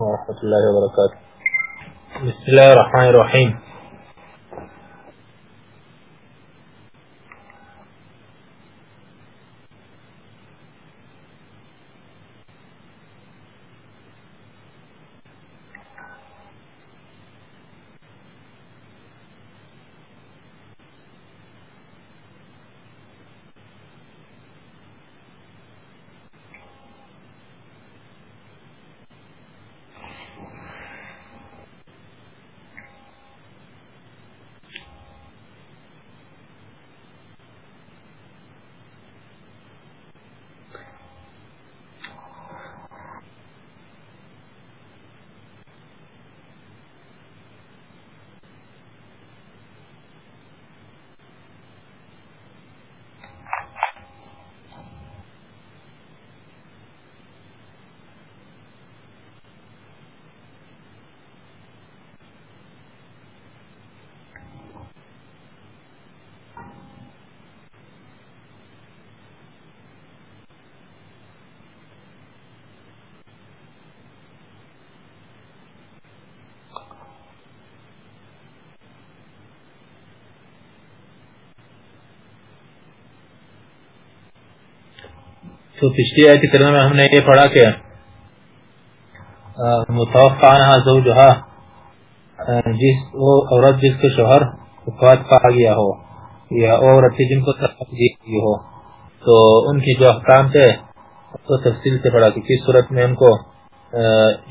ورحمة الله وبركاته. بسم الله الرحمن الرحيم. تو پچھلی آیت کریمہ میں ہم نے یہ پڑھا کہ متوفانہ زوجہا جس، وہ عورت جس کے شوہر وفات پا گیا ہو، یا عورت جن کو طلاق دی گئی ہو، تو ان کی جو احکام تھے تو تفصیل سے پڑھا کہ کس صورت میں ان کو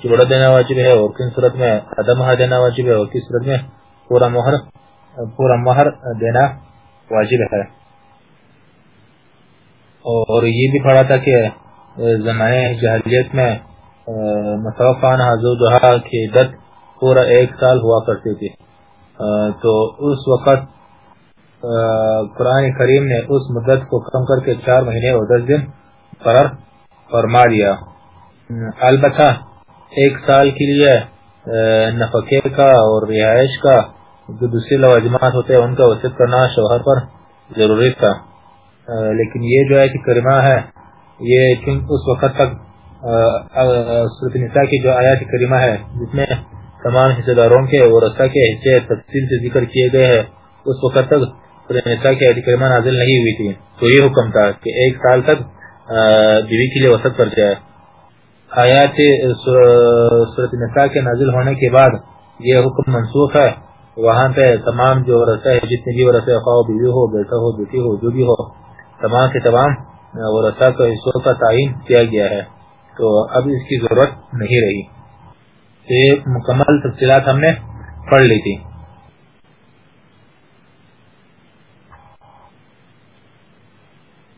جوڑا دینا واجب ہے اور کس صورت میں عدم دینا واجب ہے اور کس صورت میں پورا مہر پورا مہر دینا واجب ہے۔ اور یہ بھی پڑھا تھا کہ زمانے جہلیت میں متوفان حضور جہاں کی عدت پورا ایک سال ہوا کرتی تھی۔ تو اس وقت قرآن کریم نے اس مدت کو کم کر کے چار مہینے اور دس دن قرار فرما دیا۔ البتہ ایک سال کے لیے نفقے کا اور رہائش کا جو دوسری لوازمات ہوتے ہیں، ان کا وسیع کرنا شوہر پر ضروری تھا۔ لیکن یہ جو ہے کہ کرما ہے، یہ اس وقت تک صورت نساء کی جو آیات کریمہ ہے، جس میں تمام حصے داروں کے اور رسا کے حصے تفصیل سے ذکر کیے گئے ہیں، اس وقت تک صورت نساء کی آیات کریمہ نازل نہیں ہوئی تھی۔ تو یہ حکم تھا کہ ایک سال تک بیوی کے لیے وسط پر جائے۔ آیات صورت نساء کے نازل ہونے کے بعد یہ حکم منسوخ ہے۔ وہاں پہ تمام جو رسا ہے جتنی بھی رسا خواہ بیوی ہو، بیٹا ہو، بیٹی ہو، جو بھی ہو تمام کے تمام ورثہ کا حصوں کا تعین کیا گیا ہے۔ تو اب اس کی ضرورت نہیں رہی۔ یہ مکمل تفصیلات ہم نے پڑھ لی تھی۔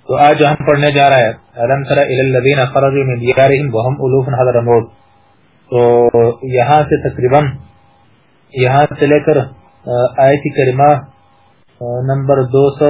تو آج جو ہم پڑھنے جا رہا ہے علم سر الذین خرجوا من دیارہم وهم الوف حضر موت تو یہاں سے تقریباً، یہاں سے لے کر آیت کریمہ نمبر دو سو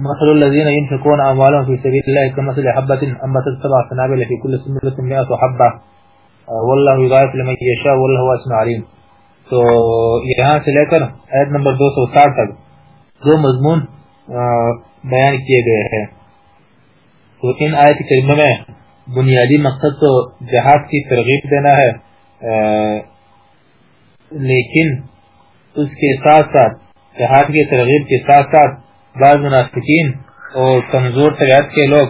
مثل الذين ينفقون أموالهم في سبيل الله كمثل حبة أنبتت سبع سنابل في كل سنبلة مئة حبة. آه، والله يضاعف لمن يشاء والله واسع عليم. تو یہاں سے لے کر عید نمبر دو سو ساٹھ تک دو مضمون بیان کیے گئے ہیں۔ تو ان آیت کریمہ میں بنیادی مقصد تو جہاد کی ترغیب دینا ہے لیکن اس کے ساتھ ساتھ، جہاد کی ترغیب کے ساتھ ساتھ بعض منافقین اور کمزور طبیعت کے لوگ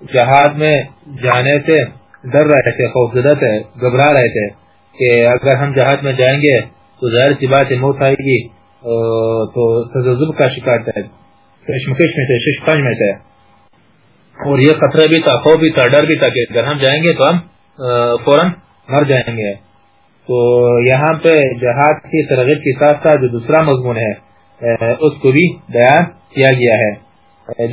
جہاد میں جانے سے ڈر رہے تھے، خوفزدہ تھے، گھبرا رہے تھے کہ اگر ہم جہاد میں جائیں گے تو ظاہر سی بات موت آئے گی تو تجزب کا شکار تھا کشمکش میں تھے ششپنج میں تھے اور یہ خطرہ بھی تھا خوف بھی تھا ڈر بھی تھا کہ اگر ہم جائیں گے تو ہم فوراً مر جائیں گے. تو یہاں پہ جہاد کی ترغیب کے ساتھ ساتھ جو دوسرا مضمون ہے اس کو بھی بیان کیا گیا ہے.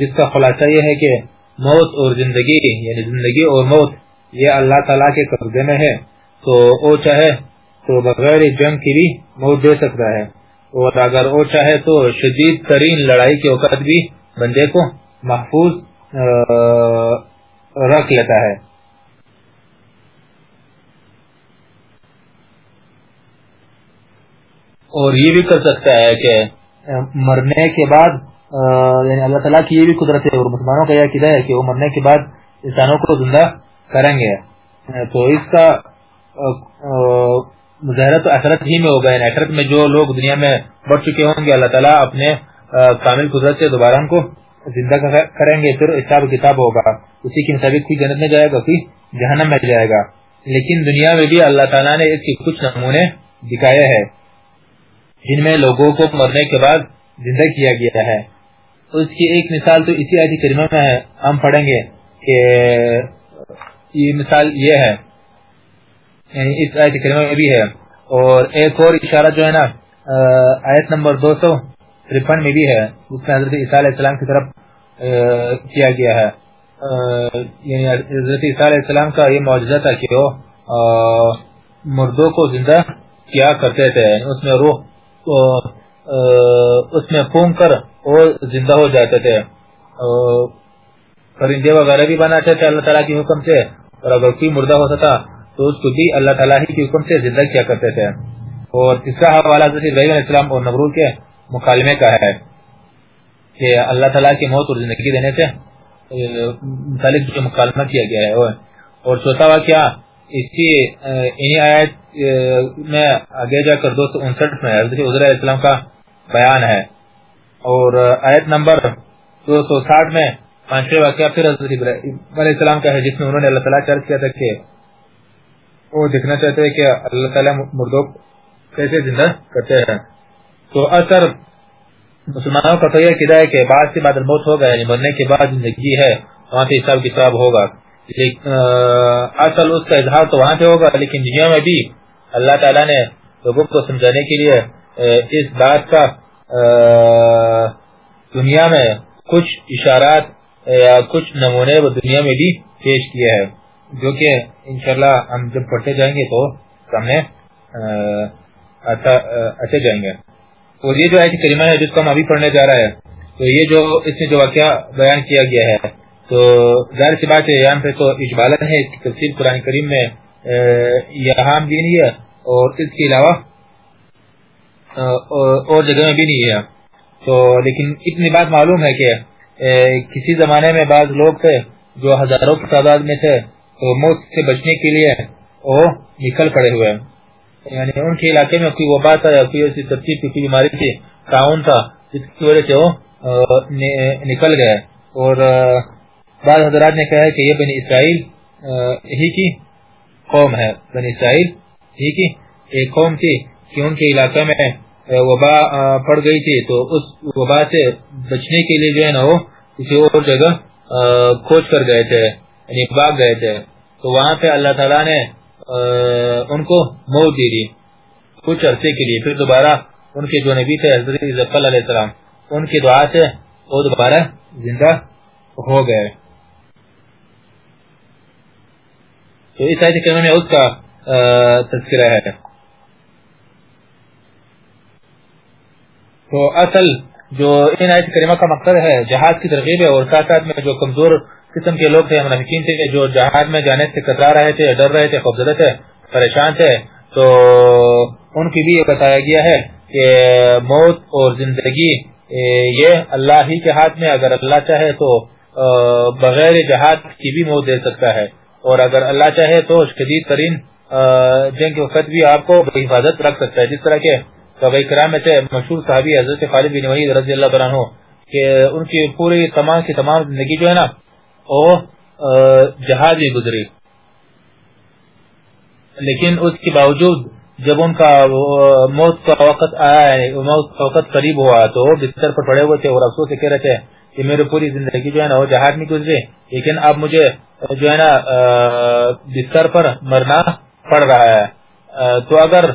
جس کا خلاصہ یہ ہے کہ موت اور زندگی یعنی زندگی اور موت، یہ اللہ تعالیٰ کے قبضے میں ہے. تو وہ چاہے تو بغیر جنگ کی بھی موت دے سکتا ہے۔ اور اگر وہ چاہے تو شدید ترین لڑائی کے اوقات بھی بندے کو محفوظ رکھ لیتا ہے۔ اور یہ بھی کر سکتا ہے کہ مرنے کے بعد یعنی اللہ تعالیٰ کی یہ بھی قدرت ہے اور مسلمانوں کا یہ قدر ہے کہ وہ مرنے کے بعد انسانوں کو زندہ کریں گے۔ تو اس کا مظاہرہ تو اثرت ہی میں ہوگا یعنی اثرت میں جو لوگ دنیا میں بڑھ چکے ہوں گے، اللہ تعالیٰ اپنے کامل قدرت سے دوبارہ ان کو زندہ کریں گے۔ پھر حساب کتاب ہوگا۔ اسی کے مطابق کوئی جنت میں جائے گا، کوئی جہنم میں جائے گا۔ لیکن دنیا میں بھی اللہ تعالیٰ نے اس کے کچھ نمونے دکھائے ہیں، جن میں لوگوں کو مرنے کے بعد زندہ کیا گیا ہے۔ اس کی ایک مثال تو اسی آیت کریمہ میں ہے۔ ہم پڑھیں گے کہ یہ مثال یہ ہے۔ یعنی اس آیت کریمہ میں بھی ہے۔ اور ایک اور اشارہ جو ہے نا آیت نمبر دو سو ترپن میں بھی ہے۔ اس میں حضرت عیسیٰ علیہ السلام کی طرف کیا گیا ہے۔ یعنی حضرت عیسیٰ علیہ السلام کا یہ معجزہ تھا کہ وہ مردوں کو زندہ کیا کرتے تھے۔ یعنی اس میں روح اس میں پھونگ کر وہ زندہ ہو جاتے تھے۔ پرندے وغیرہ بھی بناتے تھے اللہ تعالیٰ کے حکم سے۔ اور اگر کوئی مردہ ہوتا تھا تو اس کو بھی اللہ تعالیٰ ہی کے حکم سے زندہ کیا کرتے تھے۔ اور تیسرا حوالہ حضرت علیہ السلام اور نبرو کے مکالمے کا ہے کہ اللہ تعالیٰ کی موت اور زندگی دینے سے متعلق جو مکالمہ کیا گیا ہے۔ اور چوتھا واقعہ، اس کی انہی آیت میں آگے جا کر دو سو انسٹھ میں حضرت عزر علیہ السلام کا بیان ہے۔ اور آیت نمبر دو سو ساٹھ میں پانچویں واقعہ پھر حضرت علیہ السلام کا ہے، جس میں انہوں نے اللہ تعالیٰ چرچ کیا تھا کہ وہ دیکھنا چاہتے ہیں کہ اللہ تعالیٰ مردوں کیسے زندہ کرتے ہیں۔ تو اثر مسلمانوں کا تو یہ قدہ ہے کہ بعد سے بعد الموت ہوگا یعنی مرنے کے بعد زندگی ہے، وہاں سے حساب کتاب ہوگا۔ اصل اس کا اظہار تو وہاں پہ ہوگا، لیکن دنیا میں بھی اللہ تعالیٰ نے لوگوں کو سمجھانے کے لیے اس بات کا دنیا میں کچھ اشارات یا کچھ نمونے وہ دنیا میں بھی پیش کیا ہے جو کہ انشاءاللہ ہم جب پڑھتے جائیں گے تو سامنے اچھا، اچھے جائیں گے۔ اور یہ جو ہے کریمہ ہے، جس کو ہم ابھی پڑھنے جا رہا ہے تو یہ جو اس میں جو واقعہ بیان کیا گیا ہے، تو ظاہر سی بات ہے، یہاں پہ تو اجبالن ہے، اس کی تفصیل قرآن کریم میں یہاں بھی نہیں ہے، اور اس کے علاوہ اور جگہ میں بھی نہیں ہے۔ تو لیکن اتنی بات معلوم ہے کہ کسی زمانے میں بعض لوگ تھے جو ہزاروں کی تعداد میں تھے موت سے بچنے کے لیے وہ نکل پڑے ہوئے یعنی ان کے علاقے میں کوئی وبا تھا یا کوئی ایسی ترتیب کی کوئی بیماری تھی، تعاون تھا، جس کی وجہ سے وہ نکل گئے۔ اور بعض حضرات نے کہا کہ یہ بنی اسرائیل ہی کی قوم ہے۔ بنی اسرائیل، ہی کی ایک قوم تھی کہ ان کے علاقے میں وبا پڑ گئی تھی۔ تو اس وبا سے بچنے کے لیے جو ہے نا وہ کسی اور جگہ کھوج کر گئے تھے۔ یعنی بھاگ گئے تھے۔ تو وہاں پہ اللہ تعالیٰ نے ان کو موت دی دی کچھ عرصے کے لیے، پھر دوبارہ ان کے جو نبی تھے، حضرت علیہ السلام، ان کی دعا سے وہ دوبارہ زندہ ہو گئے۔ تو اس آیت کریمہ میں اس کا تذکرہ ہے۔ تو اصل جو ان آیت کریمہ کا مقصد ہے، جہاد کی ترغیب ہے اور ساتھ ساتھ میں جو کمزور قسم کے لوگ تھے، منافقین تھے جو جہاد میں جانے سے کترا رہے تھے، ڈر رہے تھے خوفزدہ تھے، پریشان تھے، تو ان کی بھی یہ بتایا گیا ہے کہ موت اور زندگی یہ اللہ ہی کے ہاتھ میں، اگر اللہ چاہے تو بغیر جہاد کی بھی موت دے سکتا ہے۔ اور اگر اللہ چاہے تو شدید ترین جنگ کے وقت بھی آپ کو حفاظت رکھ سکتا ہے۔ جس طرح کے کرام میں سے مشہور صحابی حضرت خالد بن وحید رضی اللہ عنہ، کہ ان کی پوری تمام کی تمام زندگی جو ہے نا وہ جہاز ہی گزری۔ لیکن اس کے باوجود جب ان کا موت کا وقت آیا ہے موت کا وقت قریب ہوا، تو بستر پر پڑے ہوئے تھے اور افسوس سے کہہ رہے تھے کہ میری پوری زندگی جو ہے نا، وہ جہاز میں گزری۔ لیکن اب مجھے جو ہے نا بستر پر مرنا پڑ رہا ہے۔ تو اگر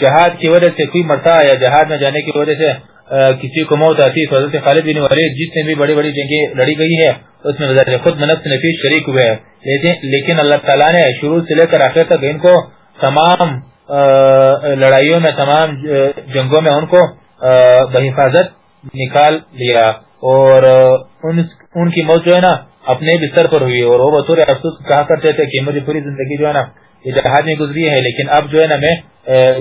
جہاد کی وجہ سے کوئی مرتا یا جہاد میں جانے کی وجہ سے کسی کو موت آتی تو حضرت خالد بن ولید جس نے بھی بڑی بڑی جنگیں لڑی گئی ہے اس میں بظاہر خود منفس نفیس شریک ہوئے ہیں۔ لیکن اللہ تعالیٰ نے شروع سے لے کر آخر تک ان کو تمام لڑائیوں میں تمام جنگوں میں ان کو بحفاظت نکال لیا۔ اور ان, ان کی موت جو ہے نا اپنے بستر پر ہوئی۔ اور وہ بطور افسوس کہا کرتے تھے کہ مجھے پوری زندگی جو ہے نا یہ جہاز میں گزری ہے لیکن اب جو ہے نا میں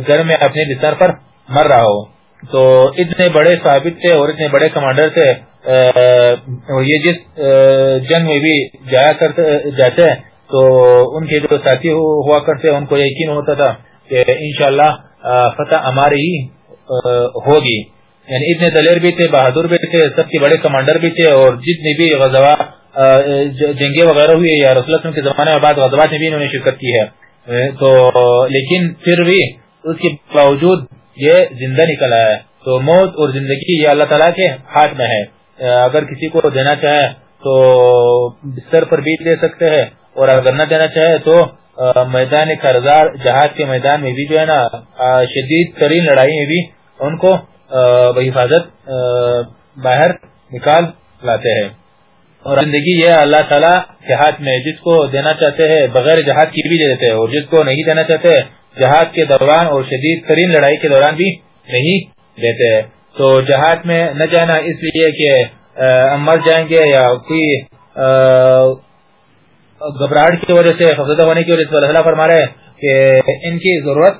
گھر میں اپنے بستر پر مر رہا ہوں۔ تو اتنے بڑے ثابت تھے اور اتنے بڑے کمانڈر تھے یہ جس جنگ میں بھی جایا کرتے، جاتے تو ان کے جو ساتھی ہوا کرتے، ان کو یقین ہوتا تھا کہ انشاءاللہ فتح ہماری ہی ہوگی۔ یعنی اتنے دلیر بھی تھے، بہادر بھی تھے، سب کے بڑے کمانڈر بھی تھے، اور جتنی بھی غزوہ جنگیں وغیرہ ہوئی، یا رسول اللہ کے زمانے میں بعد غزوات میں بھی انہوں نے شرکت کی ہے۔ تو لیکن پھر بھی اس کے باوجود یہ زندہ نکل آیا ہے۔ تو موت اور زندگی یہ اللہ تعالیٰ کے ہاتھ میں ہے۔ اگر کسی کو دینا چاہے تو بستر پر بھی دے سکتے ہیں۔ اور اگر نہ دینا چاہے تو میدان کارزار جہاز کے میدان میں بھی جو ہے نا شدید ترین لڑائی میں بھی ان کو بحفاظت باہر نکال لاتے ہیں۔ اور زندگی یہ اللہ تعالیٰ کے ہاتھ میں جس کو دینا چاہتے ہیں، بغیر جہاد کی بھی دے دیتے ہیں، اور جس کو نہیں دینا چاہتے، جہاد کے دوران اور شدید ترین لڑائی کے دوران بھی نہیں دیتے ہیں۔ تو جہاد میں نہ جانا اس لیے کہ مر جائیں گے یا کوئی گھبراہٹ کی وجہ سے ہونے کی وجہ سے، اللہ فرما رہے کہ ان کی ضرورت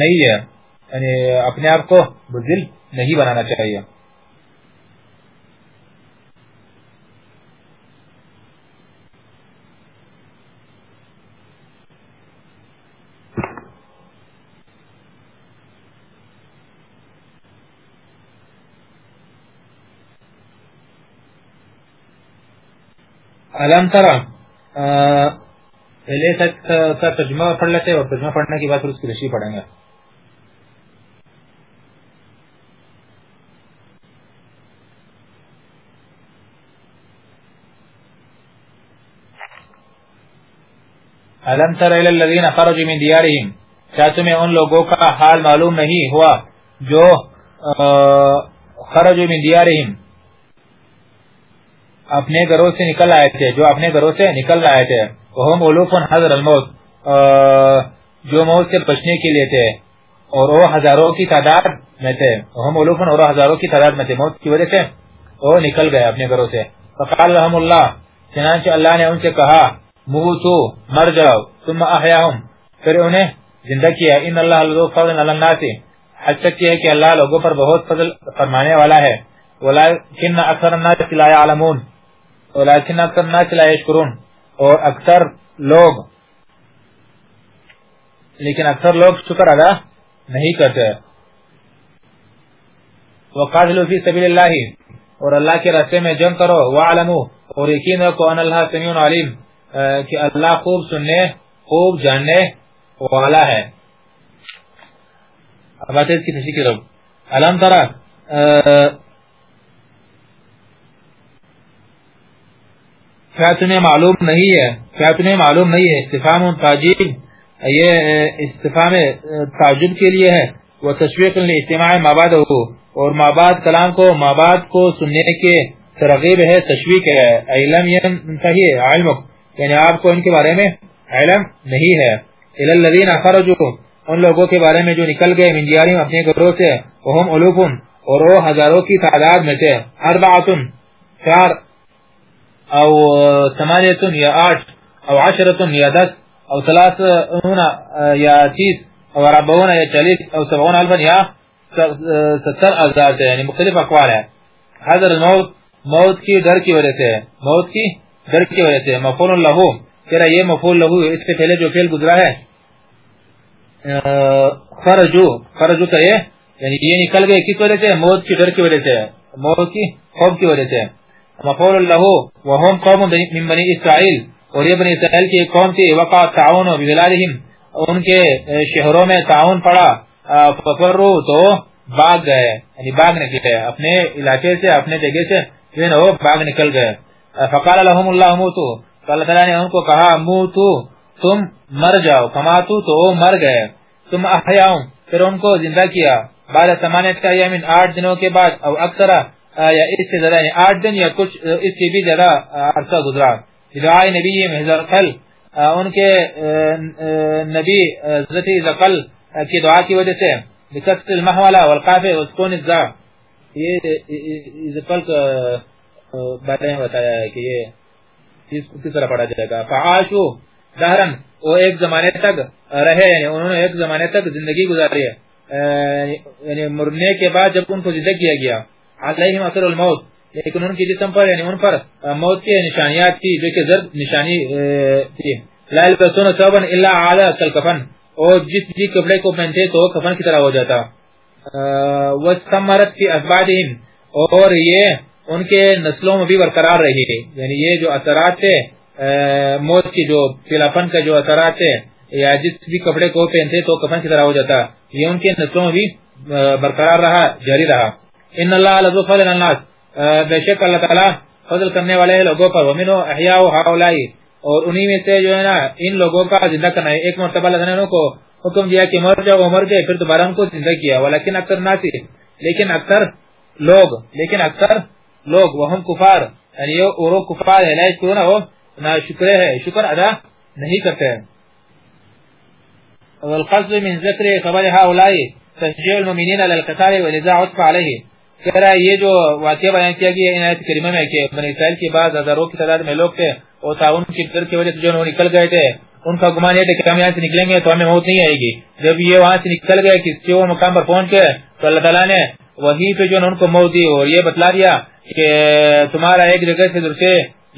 نہیں ہے۔ یعنی اپنے آپ کو بزل نہیں بنانا چاہیے۔ علم ترا پہلے تک کا ترجمہ پڑھ لیتے اور ترجمہ پڑھنے کے بعد پھر اس کی رشی پڑھیں گے۔ علم تر الذین خرجوا من دیارهم کیا تمہیں ان لوگوں کا حال معلوم نہیں ہوا جو خرجوا من دیارهم اپنے گھروں سے نکل آئے تھے، جو اپنے گھروں سے نکل آئے تھے۔ وہ علوف حضر الموت جو موت سے بچنے کے لیے تھے، اور وہ ہزاروں کی تعداد میں تھے۔ وہ علوف اور ہزاروں کی تعداد میں تھے۔ موت کی وجہ سے وہ نکل گئے اپنے گھروں سے۔ فقال رحم اللہ، چنانچہ اللہ نے ان سے کہا، موتو، مر جاؤ، ثم احیاہم۔ پھر انہیں زندہ کیا۔ ان اللہ لذو فضل علی الناس، حد تک یہ ہے کہ اللہ لوگوں پر بہت فضل فرمانے والا ہے۔ ولیکن اکثر الناس لا يعلمون ولیکن اکثر الناس لا یشکرون اور اکثر لوگ لیکن اکثر لوگ شکر ادا نہیں کرتے۔ وقاتلوا فی سبیل اللہ۔ اور اللہ کے راستے میں جنگ کرو۔ وعلموا اور یقین رکھو، ان اللہ سمیع علیم۔ کہ اللہ خوب سننے، خوب جاننے والا ہے۔ اب آتے اس کی تشریح رب علم ترہ کیا تمہیں معلوم نہیں ہے کیا تمہیں معلوم نہیں ہے استفام تاجیب یہ استفام تعجب کے لیے ہے۔ وہ تشویق اجتماع ماباد ہو، اور ماباد کلام کو، ماباد کو سننے کے ترغیب ہے، تشویق ہے۔ علم ینتہی علمک یعنی آپ کو ان کے بارے میں علم نہیں ہے۔ الذین خرجوا، ان لوگوں کے بارے میں جو نکل گئے، من دیارہم، اپنے گھروں سے۔ وهم الوف اور وہ ہزاروں کی تعداد میں تھے اربعۃ چار او ثمانیت یا آٹھ او عشرت یا دس او ثلاثون یا تیس او ربعون یا چالیس او سبعون الفا یا ستر ازار سے یعنی مختلف اقوال ہے حضر الموت، موت کی ڈر کی وجہ سے موت کی ڈر کی وجہ سے مفعول لہو تیرا یہ مفعول لہو اس سے پہلے جو فعل گزرا ہے، خرجو خرجو کا یہ یعنی یہ نکل گئے کس وجہ سے؟ موت کی ڈر کی وجہ سے موت کی خوف کی وجہ سے مفعول لہو وهم قوم من بنی اسرائیل اور یہ بنی اسرائیل کی قوم تھی، وقع تعاون بذلالہم ان کے شہروں میں تعاون پڑا ففرو تو باغ گئے یعنی باغ نکلے، اپنے علاقے سے، اپنے جگہ سے وہ باغ نکل گئے. فقال لهم الله، موتوا. اللہ تعالی نے ان کو کہا موتو تم مر جاؤ کماتو تو وہ مر گئے. تم احیاؤں. پھر ان کو زندہ کیا. بعد سمانیت کا یمین آٹھ دنوں کے بعد، او اکثر یا اس سے زیادہ یعنی آٹھ دن یا کچھ اس سے بھی زیادہ عرصہ گزرا۔ دعائے نبی محضر قل ان کے نبی حضرت زقل کی دعا کی وجہ سے۔ بکست المحولہ والقافع وسکون الزا۔ یہ زقل بارے میں بتایا ہے کہ یہ کس طرح پڑھا جائے گا۔ فعاشو دہرن وہ ایک زمانے تک رہے یعنی انہوں نے ایک زمانے تک زندگی گزاری ہے۔ یعنی مرنے کے بعد جب ان کو زندہ کیا گیا علیہم اثر الموت. لیکن ان کی جسم پر یعنی ان پر موت کی نشانیات تھی جو کہ زرد نشانی تھی. لا یلبسون ثوبا الا علی کلکفن اور جس بھی کپڑے کو پہنتے تو کفن کی طرح ہو جاتا. وَسْتَمَّرَتْ فِي أَسْبَادِهِمْ اور یہ ان کے نسلوں میں بھی برقرار رہی. یعنی یہ جو اثرات تھے موت کی جو پیلاپن کا جو اثرات تھے، یا جس بھی کپڑے کو پہنتے تو کفن کی طرح ہو جاتا. یہ ان کے نسلوں میں بھی برقرار رہا، جاری رہا. ان اللہ لذو فضل الناس. بے شک اللہ تعالی فضل کرنے والے لوگوں پر، ومنو احیاء ہاولائی اور انہی میں سے جو ہے نا، ان لوگوں کا زندہ کرنا ہے۔ ایک مرتبہ اللہ نے کو حکم دیا کہ مر جاؤ مر گئے، پھر دوبارہ ان کو زندہ کیا۔ ولیکن اکثر ناسی لیکن اکثر لوگ، لیکن اکثر لوگ یعنی وہ کفار یعنی وہ کفار ہے لا یشکرون، وہ نا شکر ہے، شکر ادا نہیں کرتے ہیں۔ والقصد من ذکر خبر هؤلاء تشجيع المؤمنين على القتال والاذاع عطف عليه کہہ رہا ہے، یہ جو واقعہ بیان کیا گیا ان آیت کریمہ میں کہ بنی اسرائیل کے بعد ہزاروں کی تعداد میں لوگ تھے اور تعاون کی ڈر کی وجہ سے جو نکل گئے تھے، ان کا گمان یہ تھا کہ ہم یہاں سے نکلیں گے تو ہمیں موت نہیں آئے گی۔ جب یہ وہاں سے نکل گئے کسی وہ مقام پر پہنچ گئے، تو اللہ تعالیٰ نے وہی پہ جو ان کو موت دی اور یہ بتلا دیا کہ تمہارا ایک جگہ سے دوسرے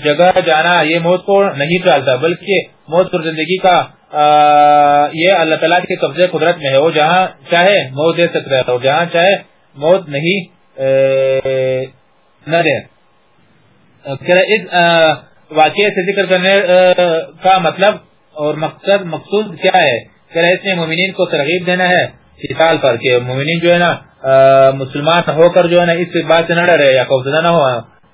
جگہ جانا یہ موت کو نہیں ٹالتا، بلکہ موت پر زندگی کا یہ اللہ تعالیٰ کے قبضے قدرت میں ہے وہ جہاں چاہے موت دے سکتا ہے اور جہاں چاہے موت نہیں نہ دے اس واقعے سے ذکر کرنے کا مطلب اور مقصد، مقصود کیا ہے؟ کہ اس میں مومنین کو ترغیب دینا ہے قتال پر کہ مومنین جو ہے نا مسلمان ہو کر جو ہے نا، اس بات سے نہ ڈرے یا خوفزدہ نہ ہو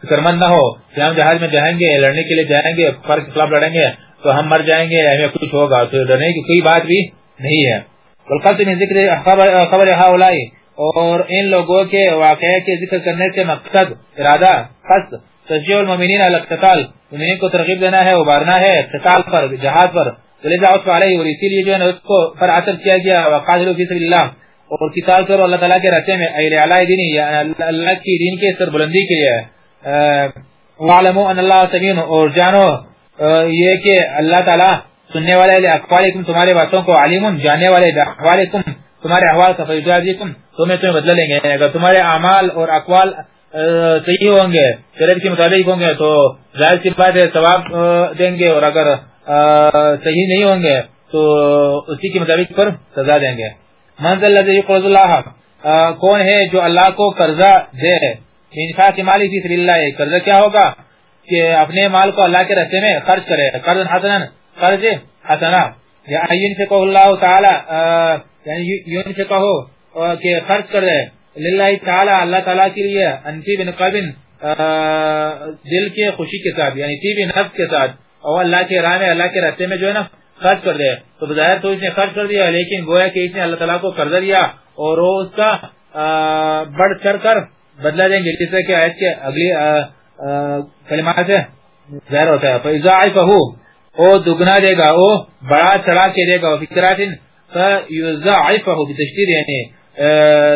فکر مند نہ ہو، کہ ہم جہاز میں جائیں گے، لڑنے کے لیے جائیں گے، فرق کے خلاف لڑیں گے، تو ہم مر جائیں گے ہمیں کچھ ہوگا، تو ڈرنے کی کوئی بات بھی نہیں ہے۔ ذکر خبر اور ان لوگوں کے واقعے کے ذکر کرنے سے مقصد، ارادہ قصد تشجیع المؤمنین علی القتال مومنین کو ترغیب دینا ہے ابارنا ہے قتال پر، جہاد پر۔ لذا اس علیہ اور اسی لیے جو ہے اس کو پر عطف کیا گیا، وقاتلوا فی سبیل اللہ۔ اور قتال کرو اللہ تعالی کے راستے میں ایل علی دینی، یا اللہ کی دین کے سر بلندی کے لیے۔ وعلموا ان اللہ سمین اور جانو یہ کہ اللہ تعالی سننے والے اقوالکم تمہارے باتوں کو علیم جاننے والے اقوالکم تمہارے احوال کا فیضاجکم تمہیں تمہیں بدل لیں گے۔ اگر تمہارے اعمال اور اقوال صحیح ہوں گے، شریعت کے مطابق ہوں گے، تو ظاہر سی بات ہے، ثواب دیں گے، اور اگر صحیح نہیں ہوں گے، تو اسی کے مطابق پر سزا دیں گے۔ منزل قرض اللہ کون ہے جو اللہ کو قرضہ دے؟ انفاق مالی فی سبیل اللہ، قرضہ کیا ہوگا؟ کہ اپنے مال کو اللہ کے رستے میں خرچ کرے، قرض حسنا قرض حسنا یا این سے کہو اللہ تعالی یعنی یوں سے کہو کہ خرچ کر رہے للہ تعالی، اللہ تعالی کے لیے انتی بن قبن دل کے خوشی کے ساتھ یعنی تی بھی نفس کے ساتھ، اور اللہ کے راہ میں، اللہ کے رستے میں جو ہے نا، خرچ کر دے۔ تو بظاہر تو اس نے خرچ کر دیا، لیکن گویا کہ اس نے اللہ تعالیٰ کو قرضہ دیا، اور وہ اس کا بڑھ چڑھ کر بدلا دیں گے۔ جس سے کہ آیت کے اگلی کلمات سے ظاہر ہوتا ہے۔ فیضا کہو او دگنا دے گا، او بڑا چڑھا کے دے گا فکرات فیضا یعنی، تشدید یعنی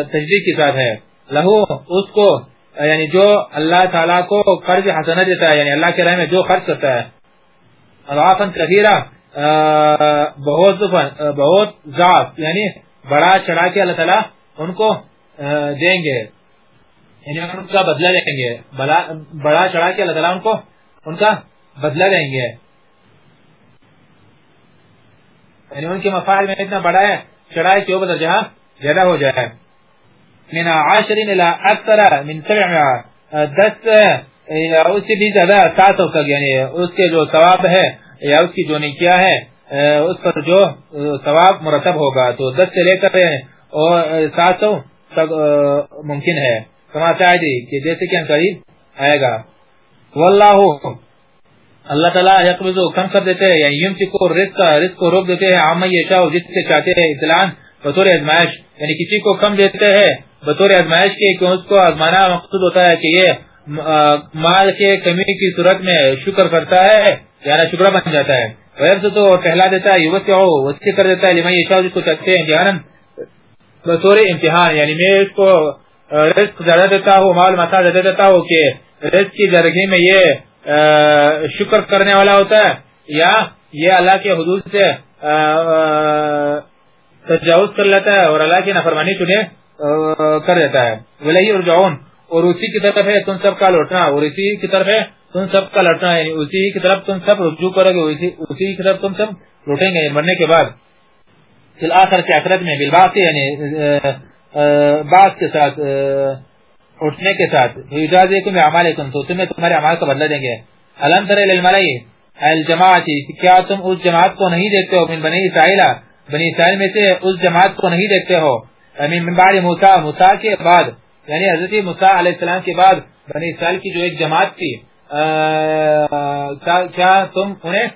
تجدید کے ساتھ ہے۔ لہو، اس کو یعنی جو اللہ تعالیٰ کو قرض حسنہ دیتا ہے یعنی اللہ کے راہ میں جو خرچ کرتا ہے۔ اضافا کثیرہ بہت بہت ضعف یعنی بڑا چڑھا کے اللہ تعالیٰ ان کو دیں گے۔ یعنی ان کا بدلہ دیں گے۔ بڑا چڑھا کے اللہ تعالیٰ ان کو، ان کا بدلہ دیں گے۔ یعنی ان کے مفاعل میں اتنا بڑا ہے چڑھا ہے کہ وہ بدل جہاں زیادہ ہو جائے۔ من عاشرین الى اکثر من سبع دس اس سے بھی زیادہ، سات سو تک یعنی اس کے جو ثواب ہے، یا اس کی جو نکیا ہے اس پر جو ثواب مرتب ہوگا، تو دس سے لے کر یعنی، سات سو تک ممکن ہے۔ کما چاہیے کہ جیسے کہ ہم قریب آئے گا۔ واللہ اللہ تعالیٰ یقبض کم کر دیتے ہیں یعنی یم کو رزق رزق کو روک دیتے ہیں عامی یشاء، جس سے چاہتے ہیں اطلان بطور ازمائش۔ یعنی کسی کو کم دیتے ہیں بطور ازمائش کے، کہ اس کو ازمانا مقصود ہوتا ہے کہ یہ مال کے کمی کی صورت میں شکر کرتا ہے یعنی شکرہ بن جاتا ہے۔ غیر تو پہلا دیتا ہے یوت ہو وسیع کر دیتا ہے، لمن یشاء، جس کو چاہتے ہیں امتحان بطور امتحان یعنی میں اس کو رزق زیادہ دیتا ہوں، مال مسا زیادہ دیتا ہوں، کہ رزق کی درگی میں یہ شکر کرنے والا ہوتا ہے یا یہ اللہ کے حدود سے تجاوز کر لیتا ہے اور اللہ کی نفرمانی تجھے کر دیتا ہے۔ ولی ارجعون اور اسی کی طرف ہے تم سب کا لوٹنا، اور اسی کی طرف ہے تم سب کا لوٹنا ہے یعنی اسی کی طرف تم سب رجوع کرو گے اسی کی طرف تم سب لوٹیں گے، مرنے کے بعد۔ فی الآخر کے آخرت میں بالباس یعنی باس کے ساتھ اٹھنے کے ساتھ اجازتکم اعمالکم تو تمہیں تمہارے اعمال کا بدلہ دیں گے۔ الم تر للملائی الجماعت کیا تم اس جماعت کو نہیں دیکھتے ہو؟ من بنی اسرائیل بنی اسرائیل میں سے اس جماعت کو نہیں دیکھتے ہو۔ من بعد موسیٰ موسیٰ کے بعد یعنی حضرت موسیٰ علیہ السلام کے بعد بنی اسرائیل کی جو ایک جماعت تھی کیا تم انہیں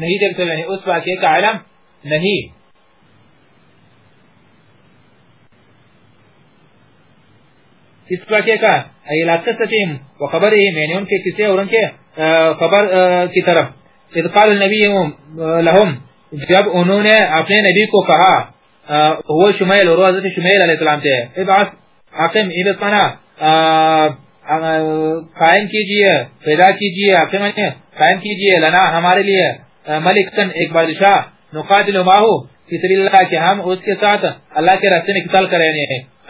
نہیں دیکھتے ہو؟ یعنی اس واقعے کا علم نہیں۔ اس واقعے کا سچیم و خبر ہی میں ان کے کسے اور ان کے خبر کی طرف۔ ادقال النبی لہم، جب انہوں نے اپنے نبی کو کہا وہ شمیل اور حضرت شمیل علیہ السلام تھے۔ ابعث حاکم ابتنا قائم کیجیے پیدا کیجیے حاکم قائم کیجیے لنا، ہمارے لیے ملکتن ایک بادشاہ، نقاتل ماہو فی اللہ، کہ ہم اس کے ساتھ اللہ کے راستے میں قتال کریں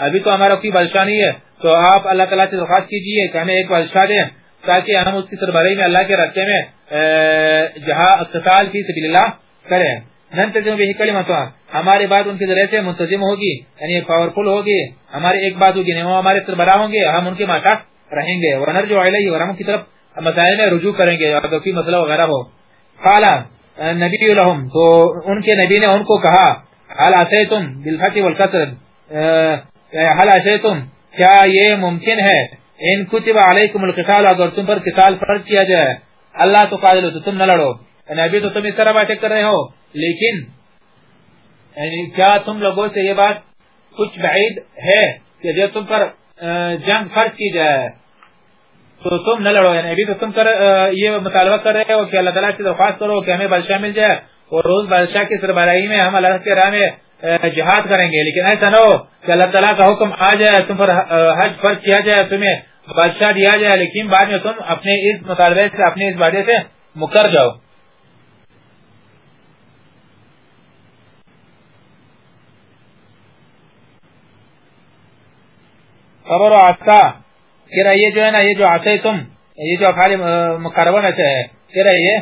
ابھی تو ہمارا کوئی بادشاہ نہیں ہے۔ تو آپ اللہ تعالیٰ سے درخواست کیجیے کہ ہمیں ایک بادشاہ دیں تاکہ ہم اس کی سربراہی میں اللہ کے راستے میں جہاں اقتتال فی سبیل اللہ کریں۔ ننتظم بھی ہمارے بات ان کے ذریعے سے منتظم ہوگی یعنی پاورفل ہوگی۔ ہماری ایک بات ہوگی یعنی وہ ہمارے سربراہ ہوں گے، ہم ان کے ماتا رہیں گے۔ ونرجو علیہ ورحم کی طرف مسائل میں رجوع کریں گے اگر کوئی مسئلہ وغیرہ ہو۔ قالا نبی لهم تو ان کے نبی نے ان کو کہا، حال عصیتم بالفتح والقصر؟ حال عصیتم کیا یہ ممکن ہے؟ ان کتب علیکم القتال، اگر تم پر قتال فرض کیا جائے، اللہ تو قادل تو تم نہ لڑو۔ یعنی ابھی تو تم اس طرح باتیں کر رہے ہو، لیکن یعنی کیا تم لوگوں سے یہ بات کچھ بعید ہے کہ جب تم پر جنگ فرض کی جائے، تو تم نہ لڑو۔ یعنی ابھی تو تم کر یہ مطالبہ کر رہے ہو کہ اللہ تعالیٰ سے درخواست کرو کہ ہمیں بادشاہ مل جائے، اور روز بادشاہ کی سربراہی میں ہم اللہ کے راہ میں جہاد کریں گے، لیکن ایسا نہ ہو کہ اللہ تعالیٰ کا حکم آ جائے، تم پر حج فرض کیا جائے، تمہیں بادشاہ دیا جائے، لیکن بعد میں تم اپنے اس مطالبے سے، اپنے اس وعدے سے مکر جاؤ۔ خبر و آسا پھر یہ جو ہے نا، یہ جو آتے تم، یہ جو خالی مقربہ میں سے ہے پھر یہ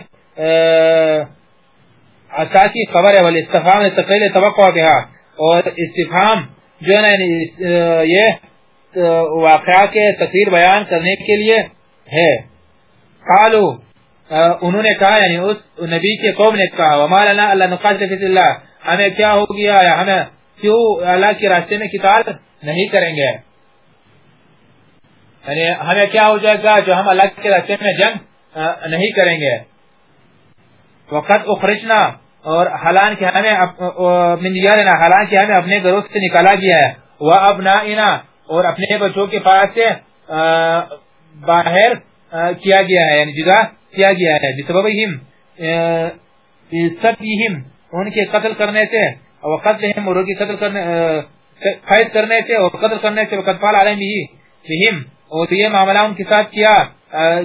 اساسی خبر ہے، ولی استفام نے تقلیل توقع کیا اور استفام جو ہے نا یعنی یہ واقعہ کے تصویر بیان کرنے کے لیے ہے۔ قالو انہوں نے کہا یعنی اس نبی کے قوم نے کہا، وما لنا اللہ نقاتل فی اللہ ہمیں کیا ہو گیا یا ہمیں کیوں اللہ کے راستے میں قتال نہیں کریں گے؟ یعنی ہمیں کیا ہو جائے گا جو ہم اللہ کے راستے میں جنگ نہیں کریں گے؟ وقت اخرجنا اور حالان کے ہمیں من دیارنا حالان کے ہمیں اپنے گھروں سے نکالا گیا ہے۔ وہ ابنائنا اور اپنے بچوں کے پاس سے باہر کیا گیا ہے یعنی جدا کیا گیا ہے۔ بسبب ہم سبیہم ان کے قتل کرنے سے وقتلہم اور کی قتل کرنے قید کرنے سے، اور قتل کرنے سے وقت فال علیہ بہم، اور یہ معاملہ ان کے ساتھ کیا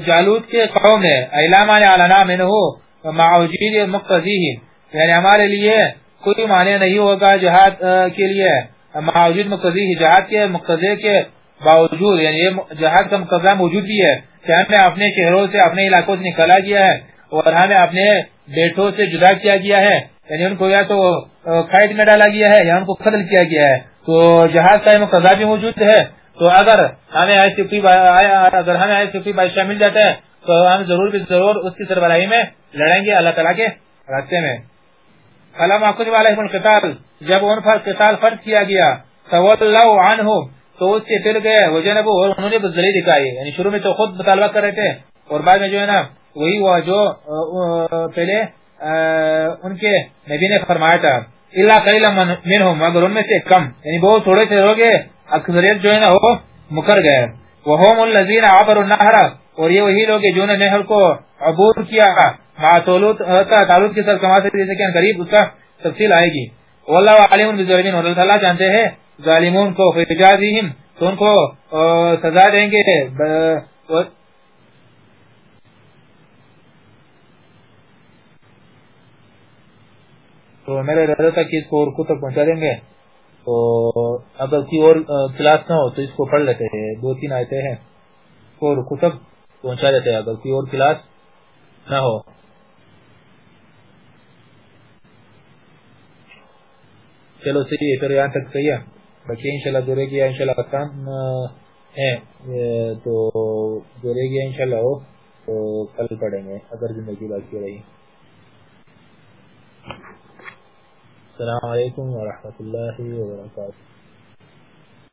جالوت کے قوم نے اعلامان علنا منہو معوجید مقتضیہم۔ یعنی ہمارے لیے کوئی معنی نہیں ہوگا جہاد کے لیے۔ موجود مقتضی جہاد کے، مقتضے کے باوجود یعنی یہ جہاد کا مقتضا موجود بھی ہے کہ ہمیں اپنے شہروں سے، اپنے علاقوں سے نکالا گیا ہے اور ہمیں اپنے بیٹوں سے جدا کیا گیا ہے۔ یعنی ان کو یا تو قید میں ڈالا گیا ہے یا ان کو قتل کیا گیا ہے۔ تو جہاد کا مقتضا بھی موجود ہے۔ تو اگر ہمیں ایسی اگر ہمیں ایسی بادشاہ مل جاتا ہے تو ہم ضرور بھی ضرور اس کی سربراہی میں لڑیں گے اللہ تعالیٰ کے راستے میں۔ علامہ کتب علیہم القتال، جب ان پر قتال فرض کیا گیا، تولوا عنہ تو اس سے پھر گئے وجنب اور انہوں نے بزدلی دکھائی۔ یعنی شروع میں تو خود مطالبہ کر رہے تھے، اور بعد میں جو ہے نا، وہی وہ جو پہلے ان کے نبی نے فرمایا تھا اللہ قلیلا منہم مگر ان میں سے کم۔ یعنی بہت تھوڑے سے ہو گئے، اکثریت جو ہے نا، وہ مکر گئے۔ وہم الذین عبروا النهر اور یہ وہی لوگ جنہوں نے نہر کو عبور کیا۔ معطولوت تعلق کے ساتھ کما سے جیسے کہ قریب اس کا تفصیل آئے گی۔ واللہ علیم بظالمین، اور اللہ جانتے ہیں، ظالمون کو فجازیہم تو ان کو سزا دیں گے۔ تو میرا ارادہ تھا کہ اس کو رکو تک پہنچا دیں گے۔ تو اگر کوئی اور کلاس نہ ہو، تو اس کو پڑھ لیتے ہیں۔ دو تین آیتیں ہیں کو رکو تک پہنچا دیتے ہیں۔ اگر کوئی اور کلاس نہ ہو۔ چلو صحیح ہے، پھر یہاں تک صحیح ہے۔ باقی انشاءاللہ دورے گیا انشاءاللہ کام ہے تو دورے گیا انشاءاللہ ہو، تو کل پڑھیں گے، اگر زندگی باقی رہی۔ السلام علیکم ورحمۃ اللہ وبرکاتہ۔